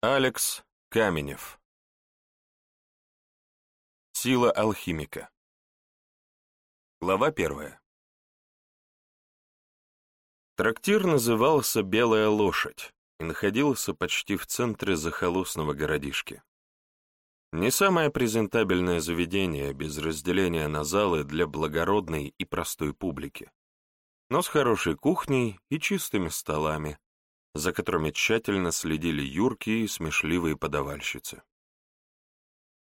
Алекс Каменев. Сила алхимика. Глава первая. Трактир назывался «Белая лошадь» и находился почти в центре захолустного городишки. Не самое презентабельное заведение без разделения на залы для благородной и простой публики, но с хорошей кухней и чистыми столами, за которыми тщательно следили юркие и смешливые подавальщицы.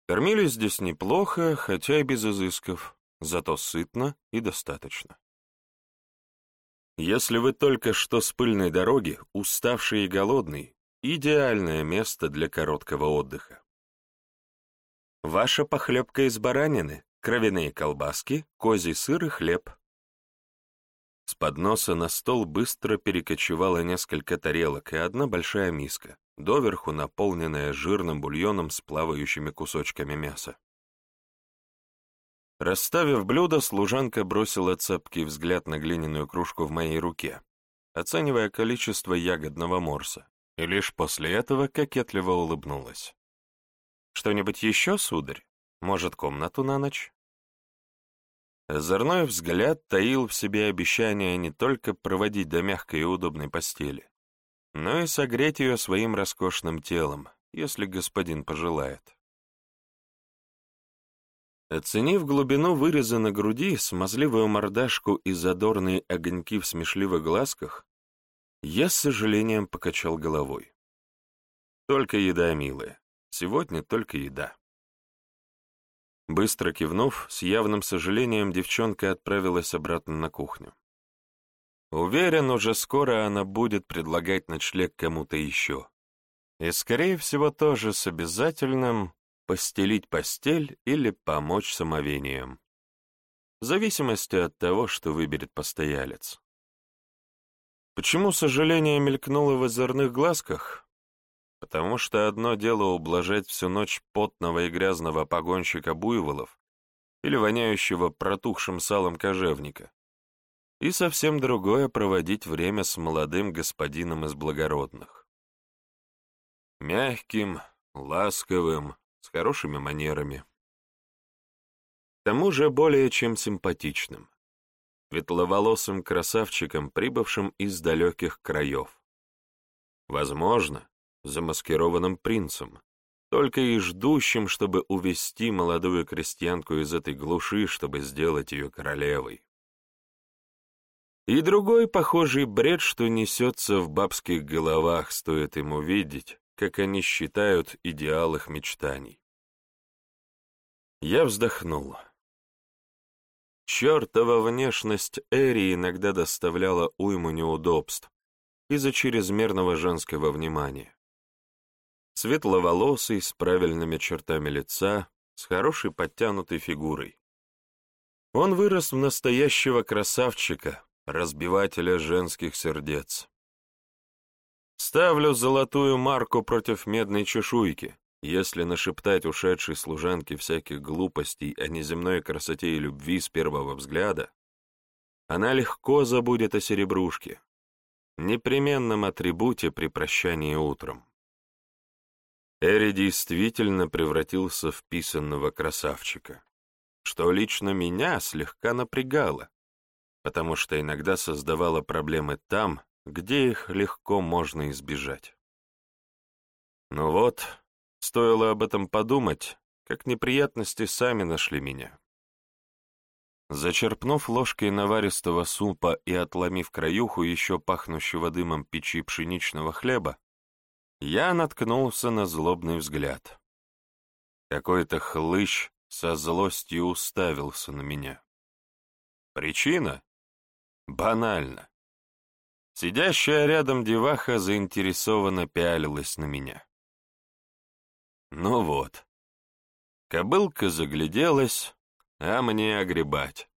Кормили здесь неплохо, хотя и без изысков, зато сытно и достаточно. Если вы только что с пыльной дороги, уставший и голодный, идеальное место для короткого отдыха. Ваша похлебка из баранины, кровяные колбаски, козий сыр и хлеб, с подноса на стол быстро перекочевало несколько тарелок и одна большая миска, доверху наполненная жирным бульоном с плавающими кусочками мяса. Расставив блюдо, служанка бросила цепкий взгляд на глиняную кружку в моей руке, оценивая количество ягодного морса, и лишь после этого кокетливо улыбнулась. «Что-нибудь еще, сударь? Может, комнату на ночь?» Озорной взгляд таил в себе обещание не только проводить до мягкой и удобной постели, но и согреть ее своим роскошным телом, если господин пожелает. Оценив глубину выреза на груди, смазливую мордашку и задорные огоньки в смешливых глазках, я с сожалением покачал головой. Только еда, милая, сегодня только еда. Быстро кивнув, с явным сожалением девчонка отправилась обратно на кухню. Уверен, уже скоро она будет предлагать ночлег кому-то еще. И, скорее всего, тоже с обязательным постелить постель или помочь самовением. В зависимости от того, что выберет постоялец. Почему сожаление мелькнуло в озорных глазках? Потому что одно дело ублажать всю ночь потного и грязного погонщика буйволов или воняющего протухшим салом кожевника, и совсем другое проводить время с молодым господином из благородных. Мягким, ласковым, с хорошими манерами. К тому же более чем симпатичным, светловолосым красавчиком, прибывшим из далеких краев. Возможно, замаскированным принцем, только и ждущим, чтобы увести молодую крестьянку из этой глуши, чтобы сделать ее королевой. И другой похожий бред, что несется в бабских головах, стоит им увидеть, как они считают идеал их мечтаний. Я вздохнул. Чертова внешность Эри иногда доставляла уйму неудобств из-за чрезмерного женского внимания светловолосый, с правильными чертами лица, с хорошей подтянутой фигурой. Он вырос в настоящего красавчика, разбивателя женских сердец. Ставлю золотую марку против медной чешуйки, если нашептать ушедшей служанке всяких глупостей о неземной красоте и любви с первого взгляда, она легко забудет о серебрушке, непременном атрибуте при прощании утром. Эри действительно превратился в писанного красавчика, что лично меня слегка напрягало, потому что иногда создавало проблемы там, где их легко можно избежать. Но вот, стоило об этом подумать, как неприятности сами нашли меня. Зачерпнув ложкой наваристого супа и отломив краюху еще пахнущего дымом печи пшеничного хлеба, я наткнулся на злобный взгляд. Какой-то хлыщ со злостью уставился на меня. Причина? Банально. Сидящая рядом деваха заинтересованно пялилась на меня. Ну вот. Кобылка загляделась, а мне огребать.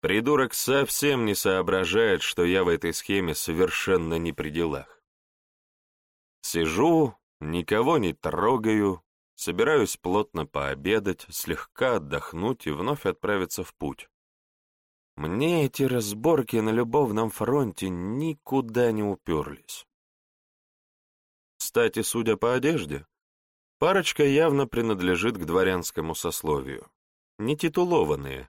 Придурок совсем не соображает, что я в этой схеме совершенно не при делах. Сижу, никого не трогаю, собираюсь плотно пообедать, слегка отдохнуть и вновь отправиться в путь. Мне эти разборки на любовном фронте никуда не уперлись. Кстати, судя по одежде, парочка явно принадлежит к дворянскому сословию. Не титулованные,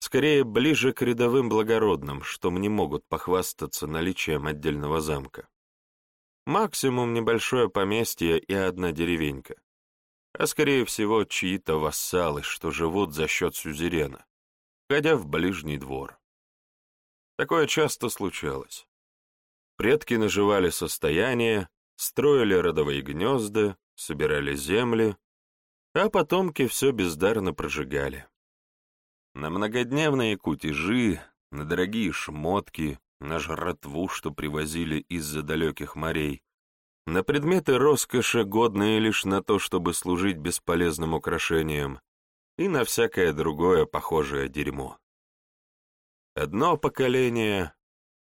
скорее ближе к рядовым благородным, что мне могут похвастаться наличием отдельного замка. Максимум небольшое поместье и одна деревенька. А скорее всего, чьи-то вассалы, что живут за счет сюзерена, ходя в ближний двор. Такое часто случалось. Предки наживали состояние, строили родовые гнезда, собирали земли, а потомки все бездарно прожигали. На многодневные кутежи, на дорогие шмотки, на жратву, что привозили из-за далеких морей, на предметы роскоши, годные лишь на то, чтобы служить бесполезным украшением, и на всякое другое похожее дерьмо. Одно поколение,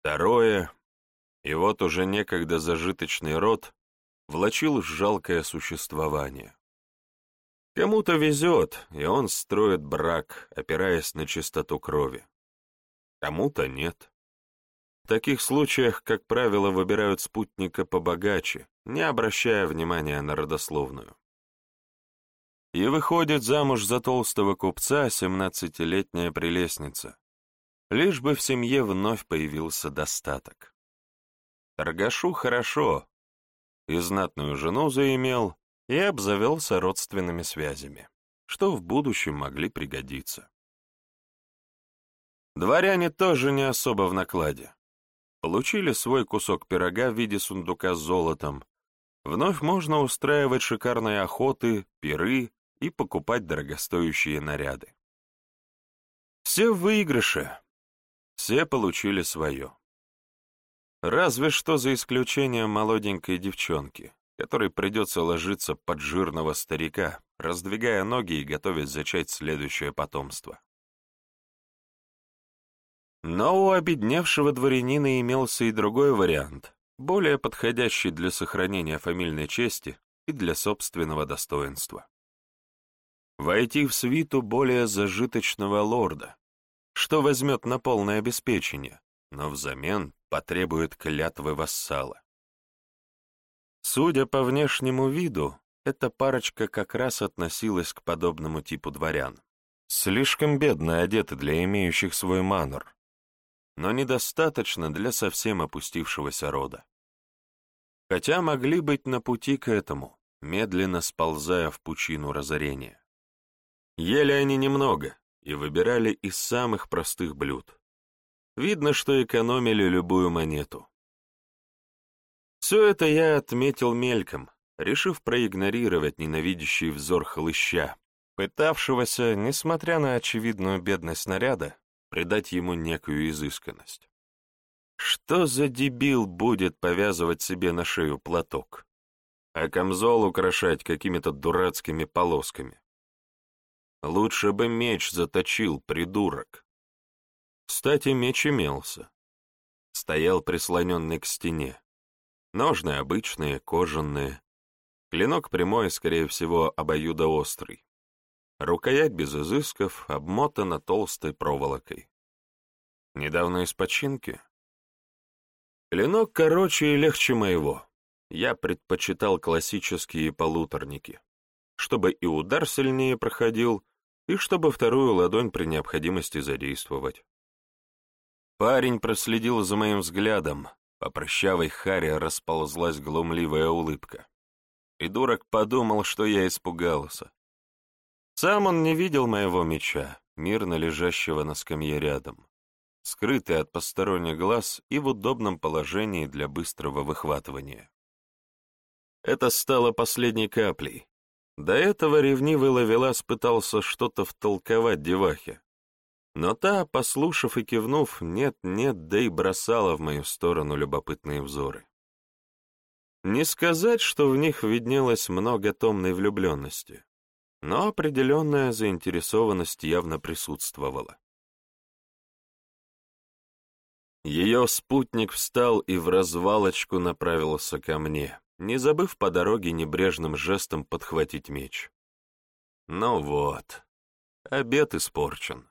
второе, и вот уже некогда зажиточный род влачил жалкое существование. Кому-то везет, и он строит брак, опираясь на чистоту крови. Кому-то нет. В таких случаях, как правило, выбирают спутника побогаче, не обращая внимания на родословную. И выходит замуж за толстого купца семнадцатилетняя прелестница, лишь бы в семье вновь появился достаток. Торгашу хорошо, и знатную жену заимел, и обзавелся родственными связями, что в будущем могли пригодиться. Дворяне тоже не особо в накладе. Получили свой кусок пирога в виде сундука с золотом. Вновь можно устраивать шикарные охоты, пиры и покупать дорогостоящие наряды. Все в выигрыше. Все получили свое. Разве что за исключением молоденькой девчонки, которой придется ложиться под жирного старика, раздвигая ноги и готовясь зачать следующее потомство. Но у обедневшего дворянина имелся и другой вариант, более подходящий для сохранения фамильной чести и для собственного достоинства. Войти в свиту более зажиточного лорда, что возьмет на полное обеспечение, но взамен потребует клятвы вассала. Судя по внешнему виду, эта парочка как раз относилась к подобному типу дворян. Слишком бедно одеты для имеющих свой манор, но недостаточно для совсем опустившегося рода. Хотя могли быть на пути к этому, медленно сползая в пучину разорения. Ели они немного и выбирали из самых простых блюд. Видно, что экономили любую монету. Все это я отметил мельком, решив проигнорировать ненавидящий взор хлыща, пытавшегося, несмотря на очевидную бедность снаряда, придать ему некую изысканность. Что за дебил будет повязывать себе на шею платок, а камзол украшать какими-то дурацкими полосками? Лучше бы меч заточил, придурок. Кстати, меч имелся. Стоял прислоненный к стене. Ножны обычные, кожаные. Клинок прямой, скорее всего, обоюдоострый. Рукоять без изысков обмотана толстой проволокой. Недавно из починки. Клинок короче и легче моего. Я предпочитал классические полуторники, чтобы и удар сильнее проходил, и чтобы вторую ладонь при необходимости задействовать. Парень проследил за моим взглядом, по прыщавой харе расползлась глумливая улыбка. И дурак подумал, что я испугался. Сам он не видел моего меча, мирно лежащего на скамье рядом, скрытый от посторонних глаз и в удобном положении для быстрого выхватывания. Это стало последней каплей. До этого ревнивый ловелас пытался что-то втолковать девахе, но та, послушав и кивнув, нет-нет, да и бросала в мою сторону любопытные взоры. Не сказать, что в них виднелось много томной влюбленности, но определенная заинтересованность явно присутствовала. Ее спутник встал и в развалочку направился ко мне, не забыв по дороге небрежным жестом подхватить меч. Ну вот, обед испорчен.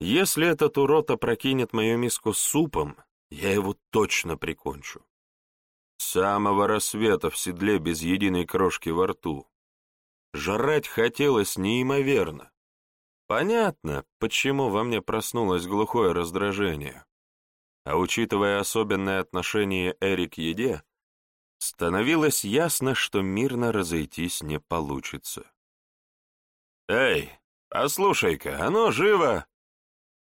Если этот урод опрокинет мою миску с супом, я его точно прикончу. С самого рассвета в седле без единой крошки во рту. Жрать хотелось неимоверно. Понятно, почему во мне проснулось глухое раздражение. А учитывая особенное отношение Эри к еде, становилось ясно, что мирно разойтись не получится. «Эй, послушай-ка, оно живо!»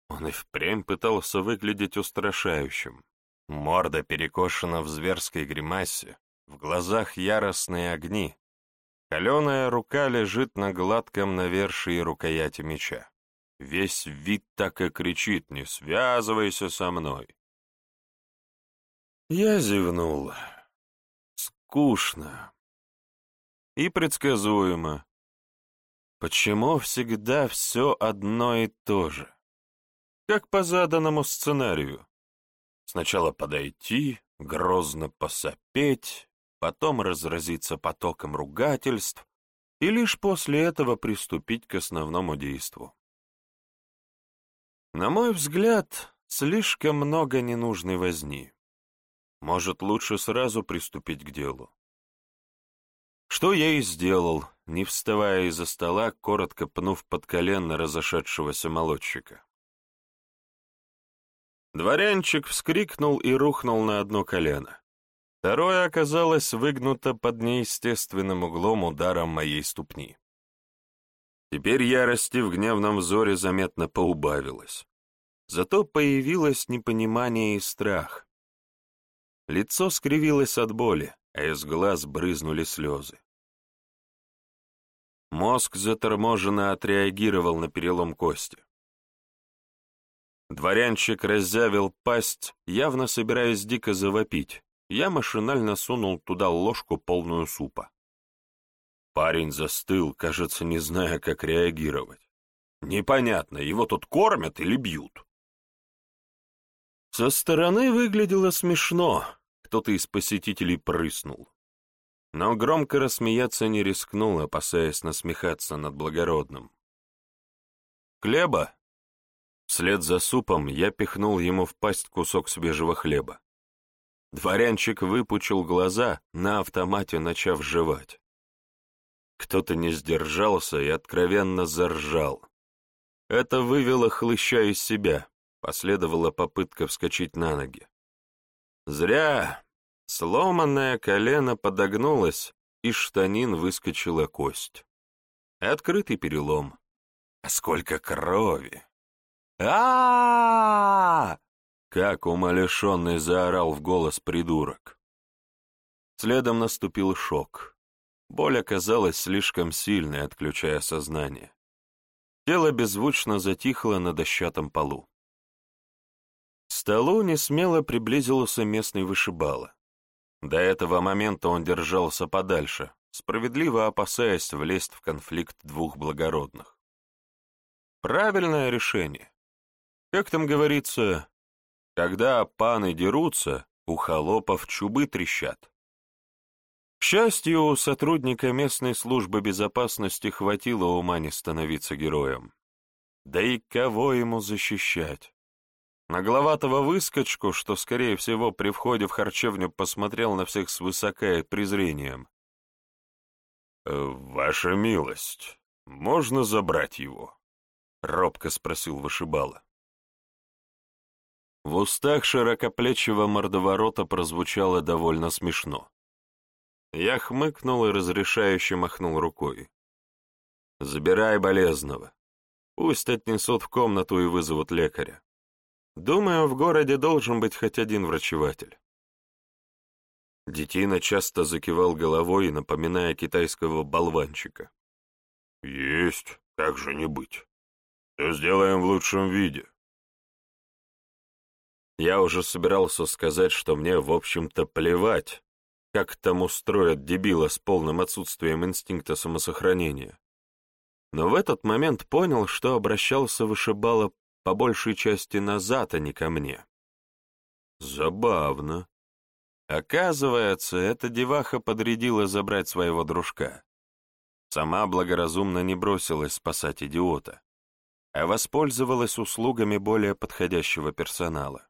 Он и впрямь пытался выглядеть устрашающим. Морда перекошена в зверской гримасе, в глазах яростные огни. Каленая рука лежит на гладком навершии рукояти меча. Весь вид так и кричит «Не связывайся со мной!» Я зевнул. Скучно. И предсказуемо. Почему всегда все одно и то же? Как по заданному сценарию. Сначала подойти, грозно посопеть, потом разразиться потоком ругательств и лишь после этого приступить к основному действу. На мой взгляд, слишком много ненужной возни. Может, лучше сразу приступить к делу. Что я и сделал, не вставая из-за стола, коротко пнув под колено разошедшегося молодчика. Дворянчик вскрикнул и рухнул на одно колено. Второе оказалось выгнуто под неестественным углом ударом моей ступни. Теперь ярости в гневном взоре заметно поубавилось. Зато появилось непонимание и страх. Лицо скривилось от боли, а из глаз брызнули слезы. Мозг заторможенно отреагировал на перелом кости. Дворянчик раззявил пасть, явно собираясь дико завопить. Я машинально сунул туда ложку, полную супа. Парень застыл, кажется, не зная, как реагировать. Непонятно, его тут кормят или бьют? Со стороны выглядело смешно, кто-то из посетителей прыснул. Но громко рассмеяться не рискнул, опасаясь насмехаться над благородным. «Хлеба?» Вслед за супом я пихнул ему в пасть кусок свежего хлеба. Дворянчик выпучил глаза, на автомате начав жевать. Кто-то не сдержался и откровенно заржал. Это вывело хлыща из себя, последовала попытка вскочить на ноги. Зря. Сломанное колено подогнулось, из штанин выскочила кость. Открытый перелом. А сколько крови! а Как умалишенный заорал в голос придурок. Следом наступил шок. Боль оказалась слишком сильной, отключая сознание. Тело беззвучно затихло на дощатом полу. К столу несмело приблизился местный вышибала. До этого момента он держался подальше, справедливо опасаясь влезть в конфликт двух благородных. Правильное решение. Как там говорится, когда паны дерутся, у холопов чубы трещат. К счастью, у сотрудника местной службы безопасности хватило ума не становиться героем. Да и кого ему защищать? Нагловатого выскочку, что, скорее всего, при входе в харчевню посмотрел на всех свысока и презрением. «Э, «Ваша милость, можно забрать его?» — робко спросил вышибала. В устах широкоплечего мордоворота прозвучало довольно смешно. Я хмыкнул и разрешающе махнул рукой. «Забирай болезного. Пусть отнесут в комнату и вызовут лекаря. Думаю, в городе должен быть хоть один врачеватель». Детина часто закивал головой, напоминая китайского болванчика. «Есть, как же не быть. Все сделаем в лучшем виде». Я уже собирался сказать, что мне, в общем-то, плевать, как там устроят дебила с полным отсутствием инстинкта самосохранения. Но в этот момент понял, что обращался вышибала по большей части назад, а не ко мне. Забавно. Оказывается, эта деваха подрядила забрать своего дружка. Сама благоразумно не бросилась спасать идиота, а воспользовалась услугами более подходящего персонала.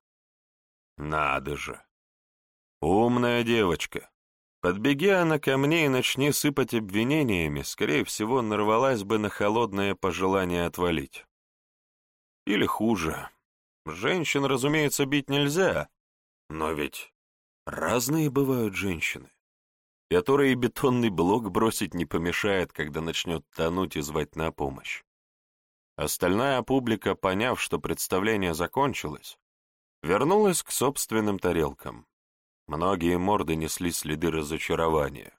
Надо же. Умная девочка. Подбеги она ко мне и начни сыпать обвинениями, скорее всего, нарвалась бы на холодное пожелание отвалить. Или хуже. Женщин, разумеется, бить нельзя, но ведь разные бывают женщины, которые бетонный блок бросить не помешает, когда начнет тонуть и звать на помощь. Остальная публика, поняв, что представление закончилось, вернулась к собственным тарелкам. Многие морды несли следы разочарования.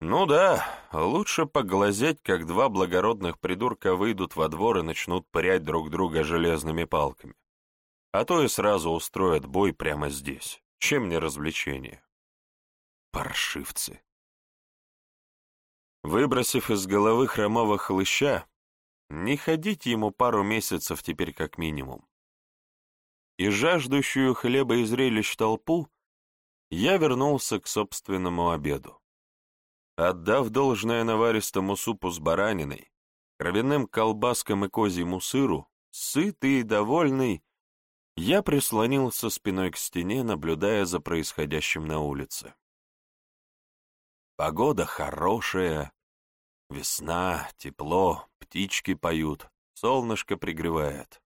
Ну да, лучше поглазеть, как два благородных придурка выйдут во двор и начнут пырять друг друга железными палками. А то и сразу устроят бой прямо здесь. Чем не развлечение? Паршивцы. Выбросив из головы хромого хлыща, не ходить ему пару месяцев теперь как минимум. И жаждущую хлеба и зрелищ толпу я вернулся к собственному обеду. Отдав должное наваристому супу с бараниной, кровяным колбаскам и козьему сыру, сытый и довольный, я прислонился спиной к стене, наблюдая за происходящим на улице. Погода хорошая, весна, тепло, птички поют, солнышко пригревает.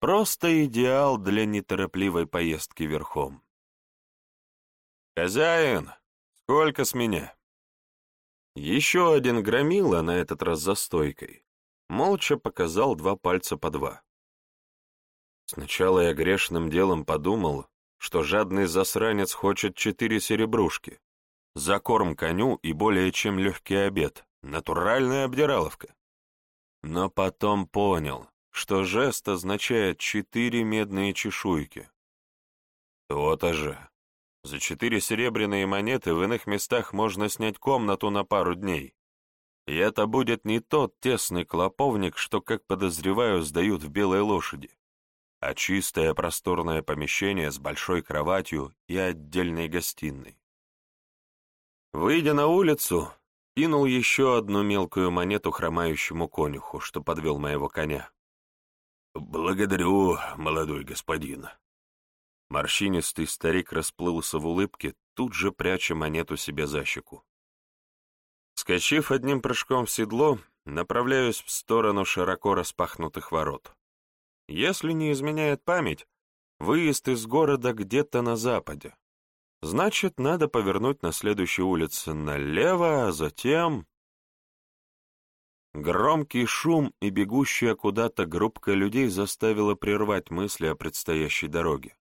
Просто идеал для неторопливой поездки верхом. «Хозяин, сколько с меня?» Еще один громила, на этот раз за стойкой, молча показал два пальца по два. Сначала я грешным делом подумал, что жадный засранец хочет четыре серебрушки, за корм коню и более чем легкий обед, натуральная обдираловка. Но потом понял, что жест означает четыре медные чешуйки. То-то же. За четыре серебряные монеты в иных местах можно снять комнату на пару дней. И это будет не тот тесный клоповник, что, как подозреваю, сдают в белой лошади, а чистое просторное помещение с большой кроватью и отдельной гостиной. Выйдя на улицу, кинул еще одну мелкую монету хромающему конюху, что подвел моего коня. «Благодарю, молодой господин», Морщинистый старик расплылся в улыбке, тут же пряча монету себе за щеку. Скочив одним прыжком в седло, направляюсь в сторону широко распахнутых ворот. Если не изменяет память, выезд из города где-то на западе. Значит, надо повернуть на следующей улице налево, а затем... Громкий шум и бегущая куда-то группка людей заставила прервать мысли о предстоящей дороге.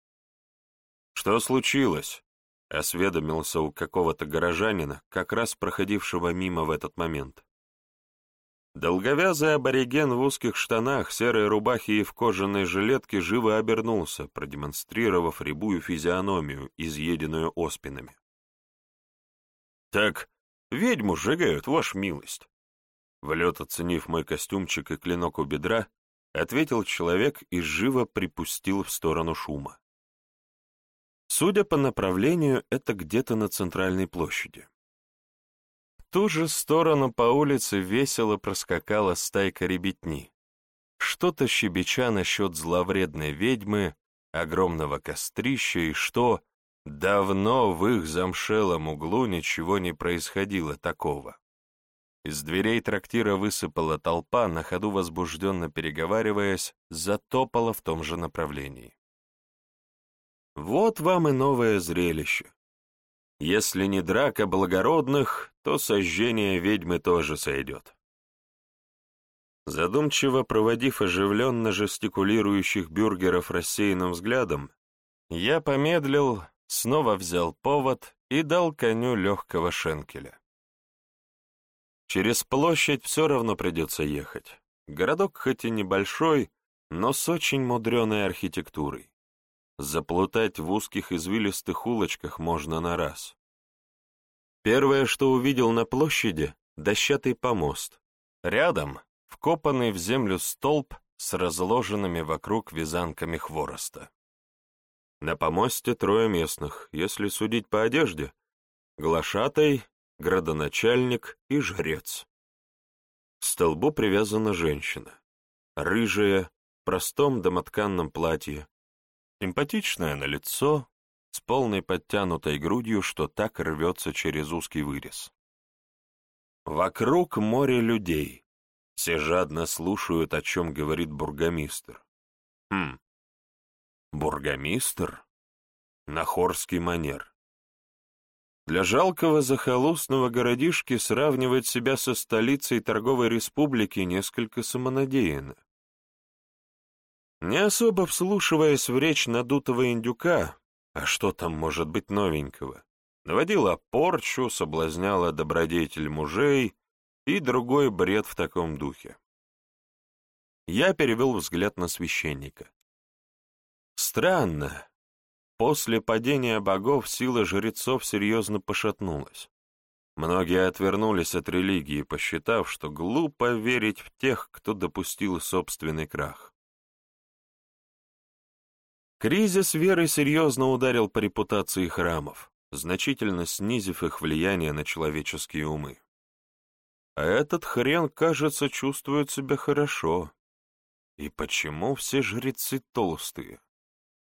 «Что случилось?» — осведомился у какого-то горожанина, как раз проходившего мимо в этот момент. Долговязый абориген в узких штанах, серой рубахе и в кожаной жилетке живо обернулся, продемонстрировав рябую физиономию, изъеденную оспинами. «Так, ведьму сжигают, ваша милость!» Влет, оценив мой костюмчик и клинок у бедра, ответил человек и живо припустил в сторону шума. Судя по направлению, это где-то на центральной площади. В ту же сторону по улице весело проскакала стайка ребятни. Что-то щебеча насчет зловредной ведьмы, огромного кострища и что давно в их замшелом углу ничего не происходило такого. Из дверей трактира высыпала толпа, на ходу возбужденно переговариваясь, затопала в том же направлении. Вот вам и новое зрелище. Если не драка благородных, то сожжение ведьмы тоже сойдет. Задумчиво проводив оживленно жестикулирующих бюргеров рассеянным взглядом, я помедлил, снова взял повод и дал коню легкого шенкеля. Через площадь все равно придется ехать. Городок хоть и небольшой, но с очень мудреной архитектурой. Заплутать в узких извилистых улочках можно на раз. Первое, что увидел на площади — дощатый помост. Рядом — вкопанный в землю столб с разложенными вокруг вязанками хвороста. На помосте трое местных, если судить по одежде — глашатай, градоначальник и жрец. К столбу привязана женщина, рыжая, в простом домотканном платье, Симпатичная на лицо, с полной подтянутой грудью, что так рвется через узкий вырез. Вокруг море людей. Все жадно слушают, о чем говорит бургомистр. Хм. Бургомистр? На хорский манер. Для жалкого захолустного городишки сравнивать себя со столицей торговой республики несколько самонадеянно. Не особо вслушиваясь в речь надутого индюка, а что там может быть новенького, наводила порчу, соблазняла добродетель мужей и другой бред в таком духе. Я перевел взгляд на священника. Странно. После падения богов сила жрецов серьезно пошатнулась. Многие отвернулись от религии, посчитав, что глупо верить в тех, кто допустил собственный крах. Кризис веры серьезно ударил по репутации храмов, значительно снизив их влияние на человеческие умы. А этот хрен, кажется, чувствует себя хорошо. И почему все жрецы толстые?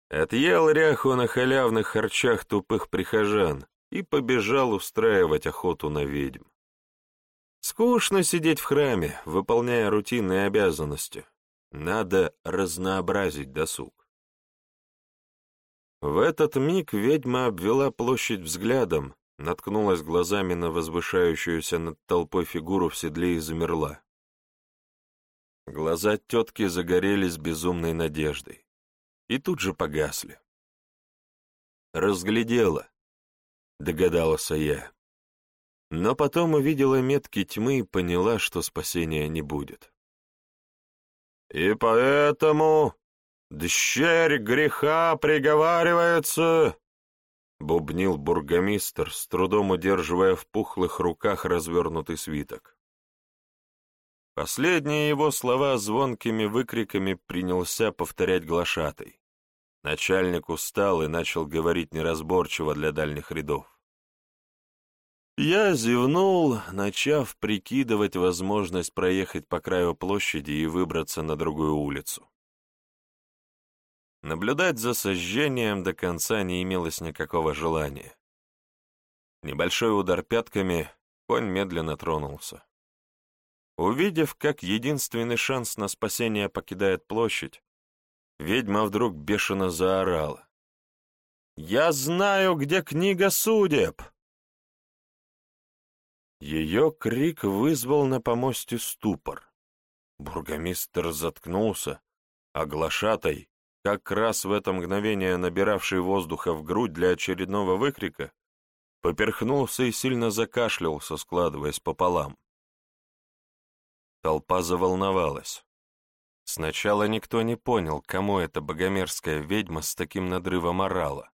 Отъел ряху на халявных харчах тупых прихожан и побежал устраивать охоту на ведьм. Скучно сидеть в храме, выполняя рутинные обязанности. Надо разнообразить досуг. В этот миг ведьма обвела площадь взглядом, наткнулась глазами на возвышающуюся над толпой фигуру в седле и замерла. Глаза тетки загорелись безумной надеждой и тут же погасли. «Разглядела», — догадался я. Но потом увидела метки тьмы и поняла, что спасения не будет. «И поэтому «Дщерь греха приговаривается!» — бубнил бургомистр, с трудом удерживая в пухлых руках развернутый свиток. Последние его слова звонкими выкриками принялся повторять глашатай. Начальник устал и начал говорить неразборчиво для дальних рядов. Я зевнул, начав прикидывать возможность проехать по краю площади и выбраться на другую улицу. Наблюдать за сожжением до конца не имелось никакого желания. Небольшой удар пятками, конь медленно тронулся. Увидев, как единственный шанс на спасение покидает площадь, ведьма вдруг бешено заорала. «Я знаю, где книга судеб!» Ее крик вызвал на помосте ступор. Бургомистр заткнулся, а глашатай, как раз в это мгновение набиравший воздуха в грудь для очередного выкрика, поперхнулся и сильно закашлялся, складываясь пополам. Толпа заволновалась. Сначала никто не понял, кому эта богомерзкая ведьма с таким надрывом орала.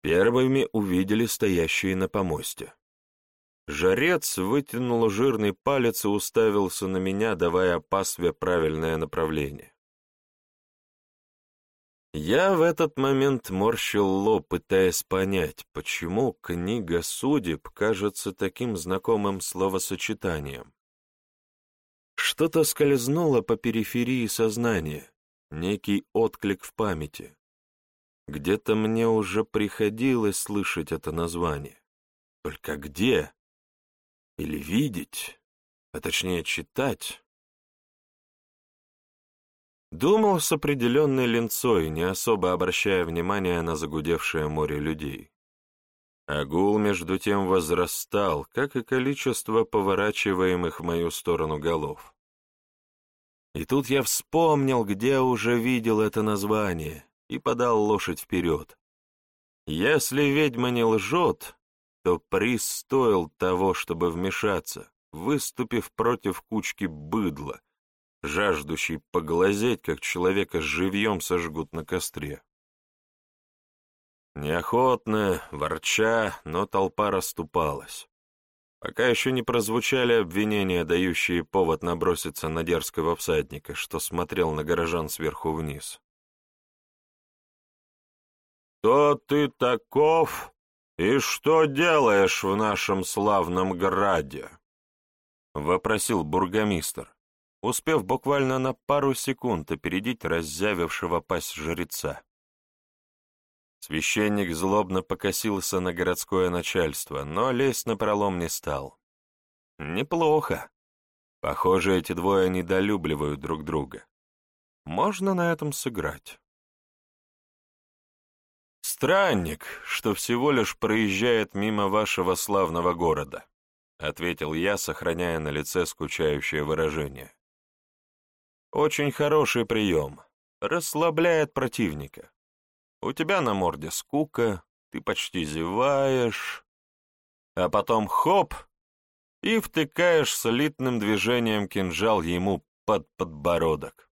Первыми увидели стоящие на помосте. Жарец вытянул жирный палец и уставился на меня, давая пасве правильное направление. Я в этот момент морщил лоб, пытаясь понять, почему книга судеб кажется таким знакомым словосочетанием. Что-то скользнуло по периферии сознания, некий отклик в памяти. Где-то мне уже приходилось слышать это название. Только где? Или видеть, а точнее читать? Думал с определенной ленцой, не особо обращая внимания на загудевшее море людей. Агул между тем возрастал, как и количество поворачиваемых в мою сторону голов. И тут я вспомнил, где уже видел это название, и подал лошадь вперед. Если ведьма не лжет, то приз стоил того, чтобы вмешаться, выступив против кучки быдла, жаждущий поглазеть, как человека живьем сожгут на костре. Неохотно, ворча, но толпа расступалась. Пока еще не прозвучали обвинения, дающие повод наброситься на дерзкого всадника, что смотрел на горожан сверху вниз. «Кто ты таков и что делаешь в нашем славном граде?» — вопросил бургомистр успев буквально на пару секунд опередить раззявившего пасть жреца. Священник злобно покосился на городское начальство, но лезть на пролом не стал. Неплохо. Похоже, эти двое недолюбливают друг друга. Можно на этом сыграть. «Странник, что всего лишь проезжает мимо вашего славного города», — ответил я, сохраняя на лице скучающее выражение. «Очень хороший прием. Расслабляет противника. У тебя на морде скука, ты почти зеваешь, а потом хоп, и втыкаешь солидным движением кинжал ему под подбородок.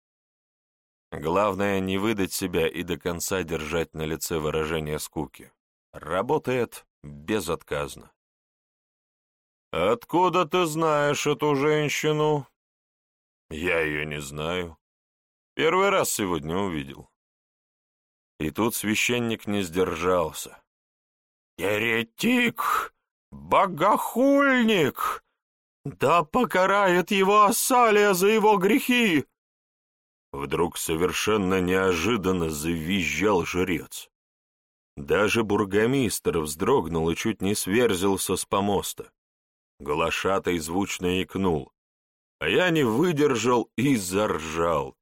Главное не выдать себя и до конца держать на лице выражение скуки. Работает безотказно. «Откуда ты знаешь эту женщину?» «Я ее не знаю. Первый раз сегодня увидел». И тут священник не сдержался. «Еретик! Богохульник! Да покарает его Асалия за его грехи!» Вдруг совершенно неожиданно завизжал жрец. Даже бургомистр вздрогнул и чуть не сверзился с помоста. Глашатай звучно икнул, а я не выдержал и заржал.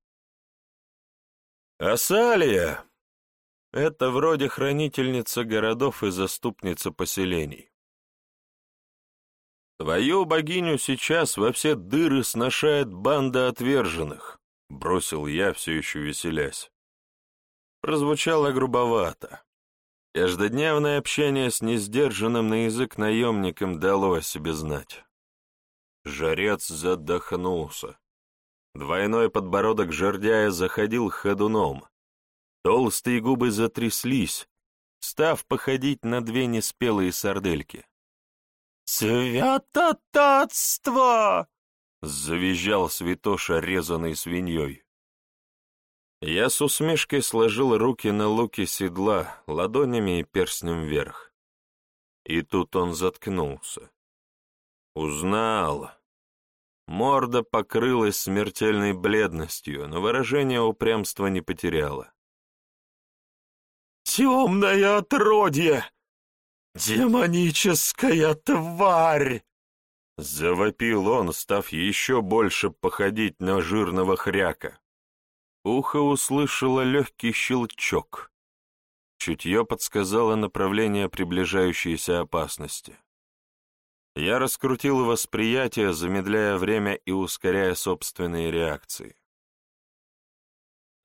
«Асалия!» Это вроде хранительница городов и заступница поселений. Твою богиню сейчас во все дыры сношает банда отверженных, бросил я, все еще веселясь. Прозвучало грубовато. Каждодневное общение с несдержанным на язык наемником дало о себе знать. Жарец задохнулся. Двойной подбородок жердяя заходил ходуном, Толстые губы затряслись, став походить на две неспелые сардельки. «Святотатство!» — завизжал святоша, резанный свиньей. Я с усмешкой сложил руки на луке седла, ладонями и перстнем вверх. И тут он заткнулся. Узнал. Морда покрылась смертельной бледностью, но выражение упрямства не потеряла. «Темное отродье! Демоническая тварь!» Завопил он, став еще больше походить на жирного хряка. Ухо услышало легкий щелчок. Чутье подсказало направление приближающейся опасности. Я раскрутил восприятие, замедляя время и ускоряя собственные реакции.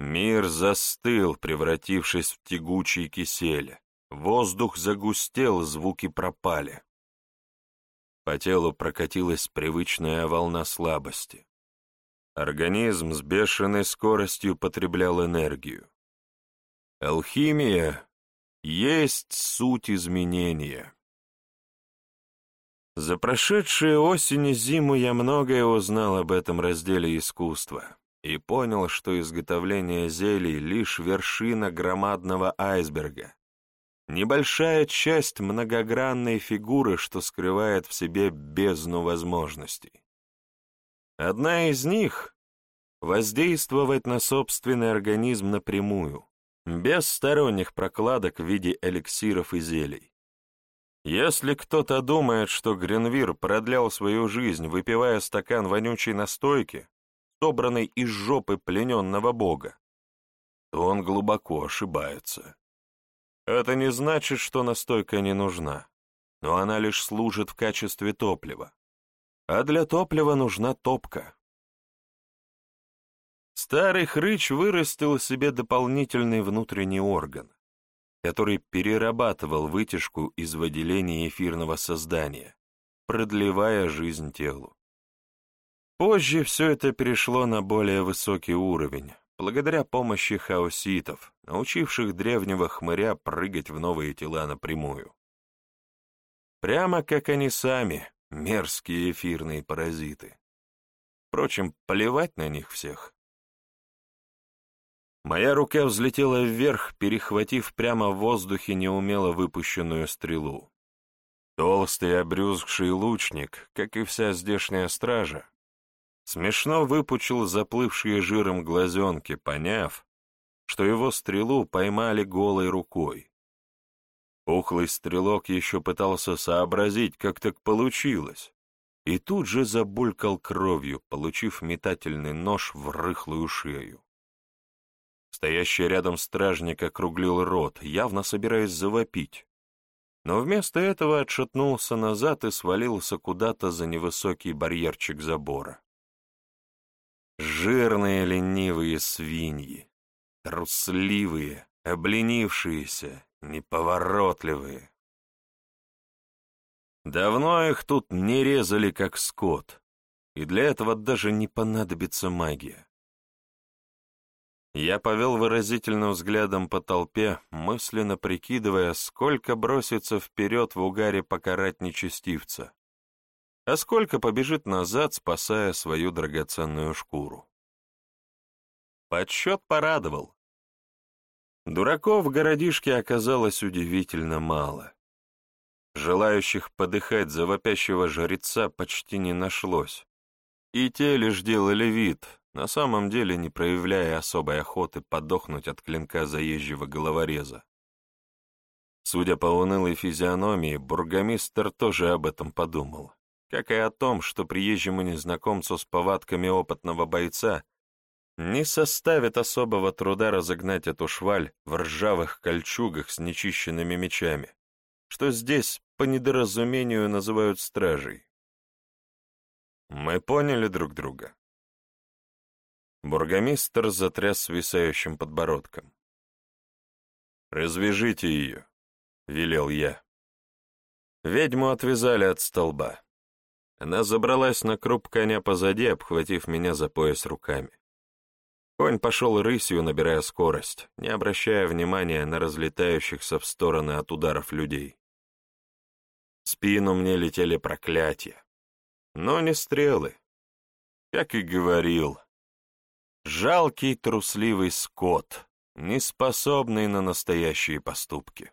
Мир застыл, превратившись в тягучий кисель. Воздух загустел, звуки пропали. По телу прокатилась привычная волна слабости. Организм с бешеной скоростью потреблял энергию. Алхимия есть суть изменения. За прошедшие осень и зиму я многое узнал об этом разделе искусства и понял, что изготовление зелий — лишь вершина громадного айсберга, небольшая часть многогранной фигуры, что скрывает в себе бездну возможностей. Одна из них — воздействовать на собственный организм напрямую, без сторонних прокладок в виде эликсиров и зелий. Если кто-то думает, что Гренвир продлял свою жизнь, выпивая стакан вонючей настойки, собранный из жопы плененного бога, то он глубоко ошибается. Это не значит, что настойка не нужна, но она лишь служит в качестве топлива. А для топлива нужна топка. Старый хрыч вырастил себе дополнительный внутренний орган, который перерабатывал вытяжку из выделения эфирного создания, продлевая жизнь телу. Позже все это перешло на более высокий уровень, благодаря помощи хаоситов, научивших древнего хмыря прыгать в новые тела напрямую. Прямо как они сами, мерзкие эфирные паразиты. Впрочем, плевать на них всех. Моя рука взлетела вверх, перехватив прямо в воздухе неумело выпущенную стрелу. Толстый обрюзгший лучник, как и вся здешняя стража, Смешно выпучил заплывшие жиром глазенки, поняв, что его стрелу поймали голой рукой, Ухлый стрелок еще пытался сообразить, как так получилось, и тут же забулькал кровью, получив метательный нож в рыхлую шею. Стоящий рядом стражник округлил рот, явно собираясь завопить, но вместо этого отшатнулся назад и свалился куда-то за невысокий барьерчик забора. Жирные ленивые свиньи, трусливые, обленившиеся, неповоротливые. Давно их тут не резали, как скот, и для этого даже не понадобится магия. Я повел выразительным взглядом по толпе, мысленно прикидывая, сколько бросится вперед в угаре покарать нечестивца, а сколько побежит назад, спасая свою драгоценную шкуру. Подсчет порадовал. Дураков в городишке оказалось удивительно мало. Желающих подыхать за вопящего жреца почти не нашлось. И те лишь делали вид, на самом деле не проявляя особой охоты подохнуть от клинка заезжего головореза. Судя по унылой физиономии, бургомистр тоже об этом подумал, как и о том, что приезжему незнакомцу с повадками опытного бойца не составит особого труда разогнать эту шваль в ржавых кольчугах с нечищенными мечами, что здесь по недоразумению называют стражей. Мы поняли друг друга. Бургомистр затряс свисающим подбородком. «Развяжите ее», — велел я. Ведьму отвязали от столба. Она забралась на круп коня позади, обхватив меня за пояс руками. Конь пошел рысью, набирая скорость, не обращая внимания на разлетающихся в стороны от ударов людей. В спину мне летели проклятия, но не стрелы. Как и говорил, жалкий трусливый скот, не способный на настоящие поступки.